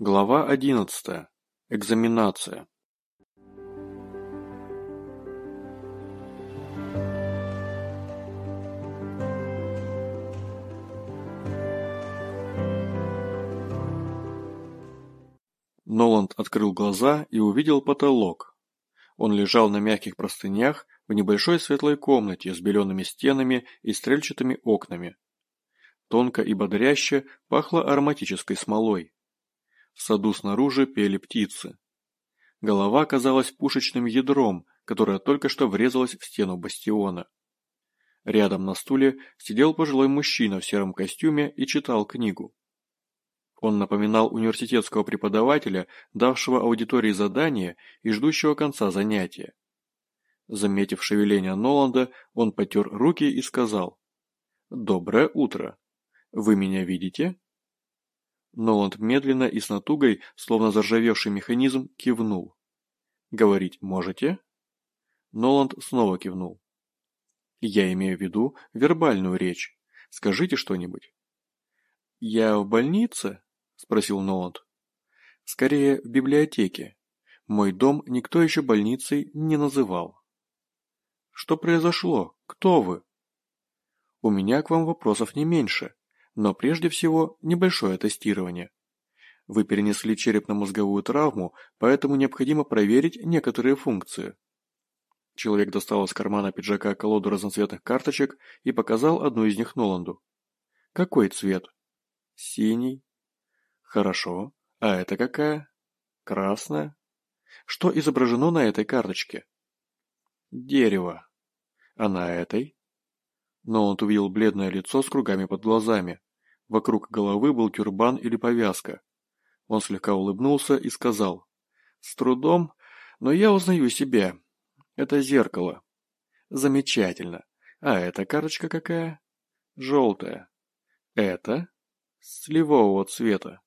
Глава одиннадцатая. Экзаменация. Ноланд открыл глаза и увидел потолок. Он лежал на мягких простынях в небольшой светлой комнате с белеными стенами и стрельчатыми окнами. Тонко и бодряще пахло ароматической смолой. В саду снаружи пели птицы. Голова казалась пушечным ядром, которое только что врезалось в стену бастиона. Рядом на стуле сидел пожилой мужчина в сером костюме и читал книгу. Он напоминал университетского преподавателя, давшего аудитории задание и ждущего конца занятия. Заметив шевеление Ноланда, он потер руки и сказал «Доброе утро. Вы меня видите?» Ноланд медленно и с натугой, словно заржавевший механизм, кивнул. «Говорить можете?» Ноланд снова кивнул. «Я имею в виду вербальную речь. Скажите что-нибудь». «Я в больнице?» – спросил Ноланд. «Скорее, в библиотеке. Мой дом никто еще больницей не называл». «Что произошло? Кто вы?» «У меня к вам вопросов не меньше. Но прежде всего небольшое тестирование. Вы перенесли черепно-мозговую травму, поэтому необходимо проверить некоторые функции. Человек достал из кармана пиджака колоду разноцветных карточек и показал одну из них Ноланду. Какой цвет? Синий. Хорошо. А это какая? Красная. Что изображено на этой карточке? Дерево. А на этой? Ноланд увидел бледное лицо с кругами под глазами. Вокруг головы был тюрбан или повязка. Он слегка улыбнулся и сказал. «С трудом, но я узнаю себя. Это зеркало. Замечательно. А эта карточка какая? Желтая. Это? Сливового цвета.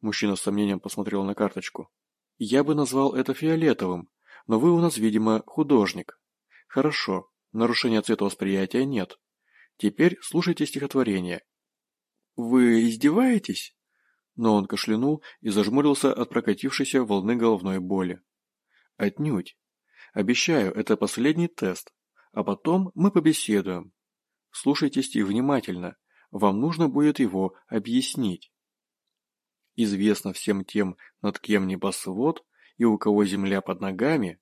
Мужчина с сомнением посмотрел на карточку. Я бы назвал это фиолетовым, но вы у нас, видимо, художник. Хорошо, нарушения цветовосприятия нет. Теперь слушайте стихотворение «Вы издеваетесь?» Но он кашлянул и зажмурился от прокатившейся волны головной боли. «Отнюдь. Обещаю, это последний тест. А потом мы побеседуем. Слушайте стих внимательно. Вам нужно будет его объяснить. Известно всем тем, над кем небосвод и у кого земля под ногами,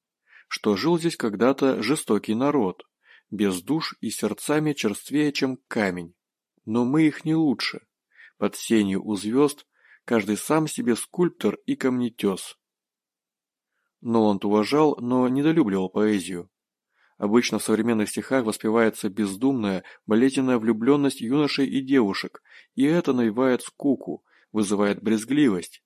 что жил здесь когда-то жестокий народ, без душ и сердцами черствее, чем камень. Но мы их не лучше. Под сенью у звезд каждый сам себе скульптор и камнетес. Ноланд уважал, но недолюбливал поэзию. Обычно в современных стихах воспевается бездумная, болезненная влюбленность юношей и девушек, и это навевает скуку, вызывает брезгливость.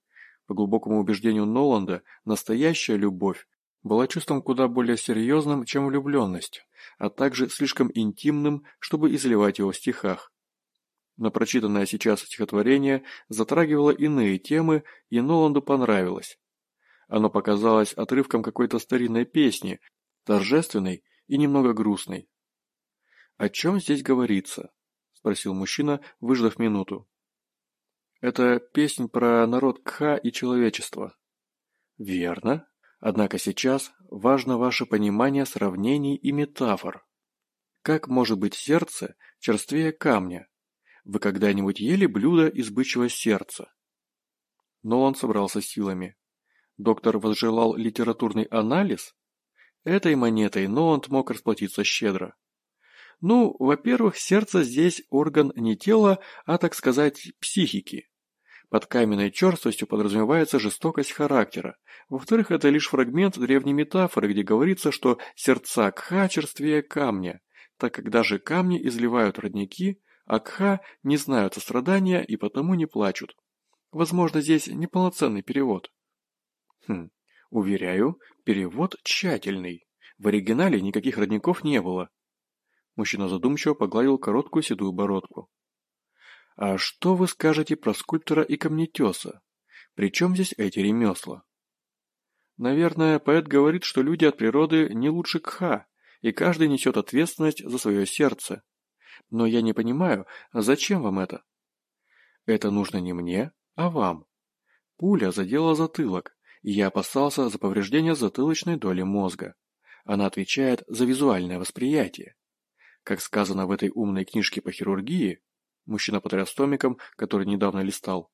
По глубокому убеждению Ноланда, настоящая любовь была чувством куда более серьезным, чем влюбленность, а также слишком интимным, чтобы изливать его в стихах но прочитанное сейчас стихотворение затрагивало иные темы, и Ноланду понравилось. Оно показалось отрывком какой-то старинной песни, торжественной и немного грустной. «О чем здесь говорится?» – спросил мужчина, выждав минуту. «Это песнь про народ Кха и человечество». «Верно. Однако сейчас важно ваше понимание сравнений и метафор. Как может быть сердце черствее камня?» Вы когда-нибудь ели блюдо из бычьего сердца?» Но он собрался силами. Доктор возжелал литературный анализ? Этой монетой Ноланд мог расплатиться щедро. Ну, во-первых, сердце здесь орган не тела, а, так сказать, психики. Под каменной черствостью подразумевается жестокость характера. Во-вторых, это лишь фрагмент древней метафоры, где говорится, что сердца кха черствее камня, так как даже камни изливают родники, Акха не знают сострадания и потому не плачут. Возможно, здесь неполноценный перевод. Хм, уверяю, перевод тщательный. В оригинале никаких родников не было. Мужчина задумчиво погладил короткую седую бородку. А что вы скажете про скульптора и камнетеса? Причем здесь эти ремесла? Наверное, поэт говорит, что люди от природы не лучше кха, и каждый несет ответственность за свое сердце. Но я не понимаю, зачем вам это? Это нужно не мне, а вам. Пуля задела затылок, и я опасался за повреждение затылочной доли мозга. Она отвечает за визуальное восприятие. Как сказано в этой умной книжке по хирургии, мужчина потряс томиком, который недавно листал,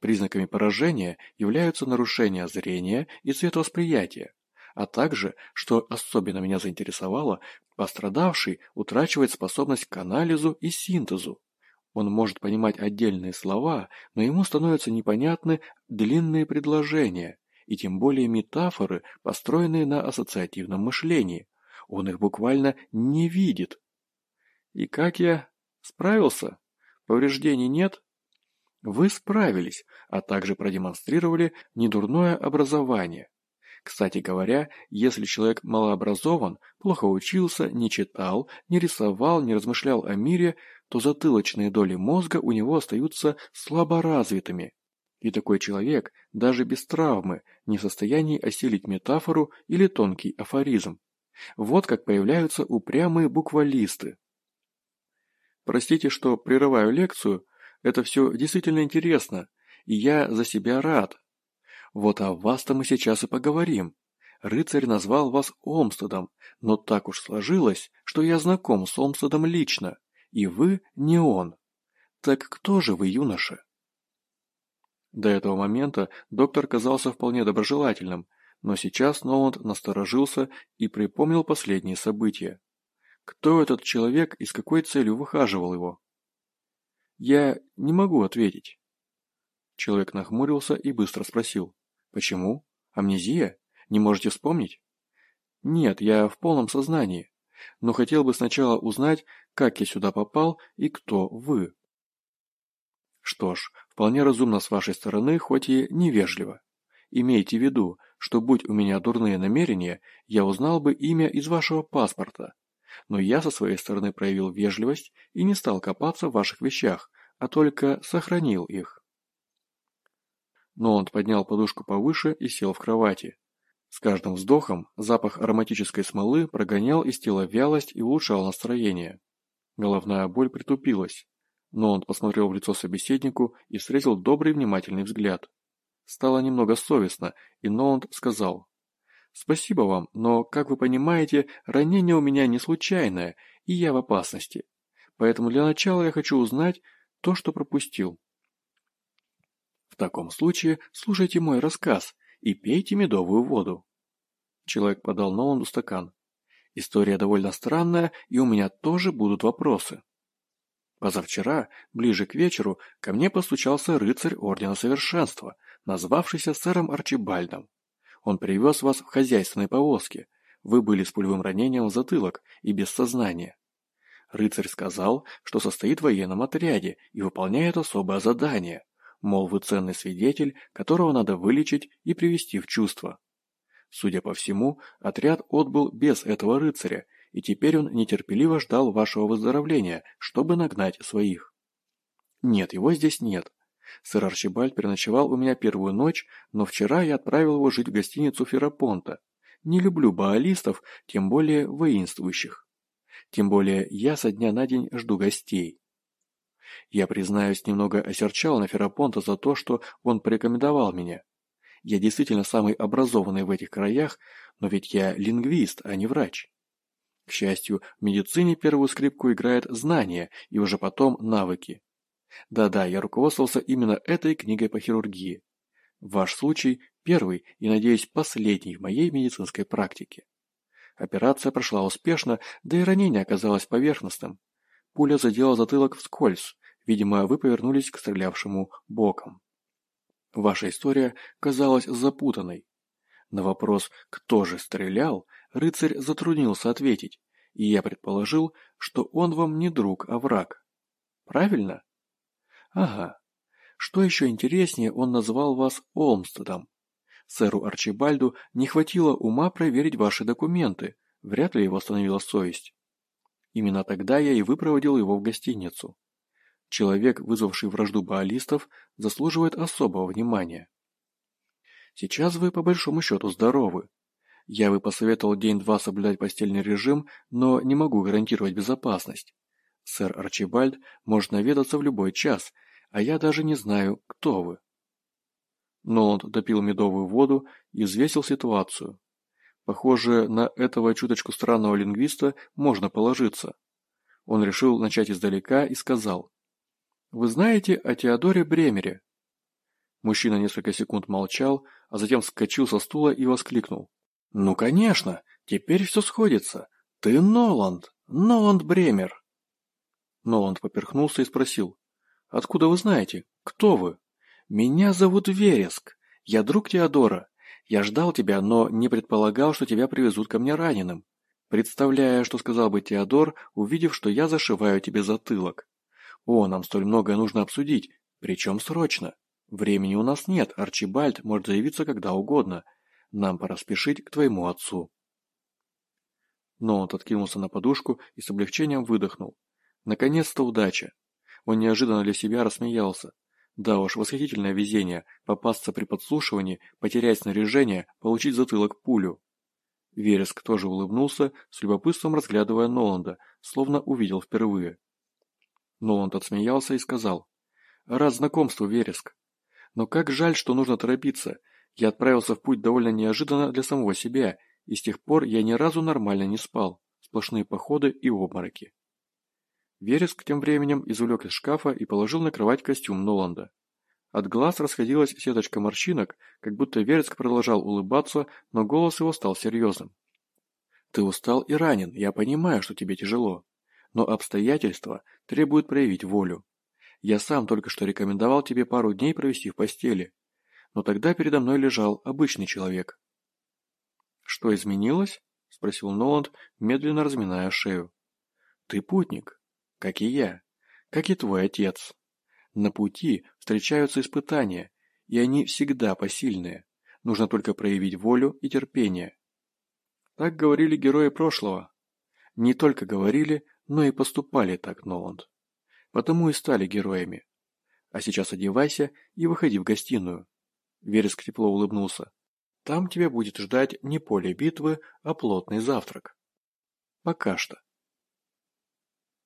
признаками поражения являются нарушение зрения и цветовосприятия, а также, что особенно меня заинтересовало, пострадавший утрачивает способность к анализу и синтезу. Он может понимать отдельные слова, но ему становятся непонятны длинные предложения, и тем более метафоры, построенные на ассоциативном мышлении. Он их буквально не видит. И как я справился? Повреждений нет? Вы справились, а также продемонстрировали недурное образование. Кстати говоря, если человек малообразован, плохо учился, не читал, не рисовал, не размышлял о мире, то затылочные доли мозга у него остаются слаборазвитыми. И такой человек, даже без травмы, не в состоянии осилить метафору или тонкий афоризм. Вот как появляются упрямые буквалисты. Простите, что прерываю лекцию, это все действительно интересно, и я за себя рад. Вот о вас-то мы сейчас и поговорим. Рыцарь назвал вас Омстедом, но так уж сложилось, что я знаком с Омстедом лично, и вы не он. Так кто же вы, юноша? До этого момента доктор казался вполне доброжелательным, но сейчас Ноланд насторожился и припомнил последние события. Кто этот человек и с какой целью выхаживал его? Я не могу ответить. Человек нахмурился и быстро спросил. Почему? Амнезия? Не можете вспомнить? Нет, я в полном сознании. Но хотел бы сначала узнать, как я сюда попал и кто вы. Что ж, вполне разумно с вашей стороны, хоть и невежливо. Имейте в виду, что будь у меня дурные намерения, я узнал бы имя из вашего паспорта, но я со своей стороны проявил вежливость и не стал копаться в ваших вещах, а только сохранил их. Но он поднял подушку повыше и сел в кровати. С каждым вздохом запах ароматической смолы прогонял из тела вялость и улучшал настроение. Головная боль притупилась. Но он посмотрел в лицо собеседнику и встретил добрый внимательный взгляд. Стало немного совестно, и Ноланд сказал, Спасибо вам, но, как вы понимаете, ранение у меня не случайное, и я в опасности. Поэтому для начала я хочу узнать то, что пропустил. Таком случае слушайте мой рассказ и пейте медовую воду. Человек подал Ноланду стакан. История довольно странная, и у меня тоже будут вопросы. Позавчера, ближе к вечеру, ко мне постучался рыцарь Ордена Совершенства, назвавшийся сэром Арчибальдом. Он привез вас в хозяйственной повозке. Вы были с пулевым ранением в затылок и без сознания. Рыцарь сказал, что состоит в военном отряде и выполняет особое задание. Мол, вы ценный свидетель, которого надо вылечить и привести в чувство. Судя по всему, отряд отбыл без этого рыцаря, и теперь он нетерпеливо ждал вашего выздоровления, чтобы нагнать своих. Нет, его здесь нет. Сэр Арчибальд переночевал у меня первую ночь, но вчера я отправил его жить в гостиницу Ферапонта. Не люблю баалистов, тем более воинствующих. Тем более я со дня на день жду гостей. Я, признаюсь, немного осерчал на Ферапонта за то, что он порекомендовал меня. Я действительно самый образованный в этих краях, но ведь я лингвист, а не врач. К счастью, в медицине первую скрипку играет знание и уже потом навыки. Да-да, я руководствовался именно этой книгой по хирургии. Ваш случай первый и, надеюсь, последний в моей медицинской практике. Операция прошла успешно, да и ранение оказалось поверхностным. Пуля задела затылок вскользь, видимо, вы повернулись к стрелявшему боком. Ваша история казалась запутанной. На вопрос «кто же стрелял?» рыцарь затруднился ответить, и я предположил, что он вам не друг, а враг. Правильно? Ага. Что еще интереснее, он назвал вас Олмстедом. Сэру Арчибальду не хватило ума проверить ваши документы, вряд ли его остановила совесть. Именно тогда я и выпроводил его в гостиницу. Человек, вызвавший вражду баалистов, заслуживает особого внимания. Сейчас вы по большому счету здоровы. Я бы посоветовал день-два соблюдать постельный режим, но не могу гарантировать безопасность. Сэр Арчибальд может наведаться в любой час, а я даже не знаю, кто вы. Ноланд допил медовую воду и взвесил ситуацию. Похоже, на этого чуточку странного лингвиста можно положиться. Он решил начать издалека и сказал. «Вы знаете о Теодоре Бремере?» Мужчина несколько секунд молчал, а затем вскочил со стула и воскликнул. «Ну, конечно! Теперь все сходится! Ты Ноланд! Ноланд Бремер!» Ноланд поперхнулся и спросил. «Откуда вы знаете? Кто вы?» «Меня зовут Вереск. Я друг Теодора. Я ждал тебя, но не предполагал, что тебя привезут ко мне раненым. Представляя, что сказал бы Теодор, увидев, что я зашиваю тебе затылок. О, нам столь многое нужно обсудить, причем срочно. Времени у нас нет, Арчибальд может заявиться когда угодно. Нам пора спешить к твоему отцу. Но он откинулся на подушку и с облегчением выдохнул. Наконец-то удача. Он неожиданно для себя рассмеялся. Да уж, восхитительное везение – попасться при подслушивании, потерять снаряжение, получить затылок пулю. Вереск тоже улыбнулся, с любопытством разглядывая Ноланда, словно увидел впервые. Ноланд отсмеялся и сказал, «Рад знакомству, Вереск. Но как жаль, что нужно торопиться. Я отправился в путь довольно неожиданно для самого себя, и с тех пор я ни разу нормально не спал. Сплошные походы и обмороки». Вереск тем временем извлек из шкафа и положил на кровать костюм Ноланда. От глаз расходилась сеточка морщинок, как будто Вереск продолжал улыбаться, но голос его стал серьезным. «Ты устал и ранен, я понимаю, что тебе тяжело. Но обстоятельства требуют проявить волю. Я сам только что рекомендовал тебе пару дней провести в постели. Но тогда передо мной лежал обычный человек». «Что изменилось?» – спросил Ноланд, медленно разминая шею. «Ты путник, как и я, как и твой отец». На пути встречаются испытания, и они всегда посильные. Нужно только проявить волю и терпение. Так говорили герои прошлого. Не только говорили, но и поступали так, Ноланд. Потому и стали героями. А сейчас одевайся и выходи в гостиную. Вереск тепло улыбнулся. Там тебя будет ждать не поле битвы, а плотный завтрак. Пока что.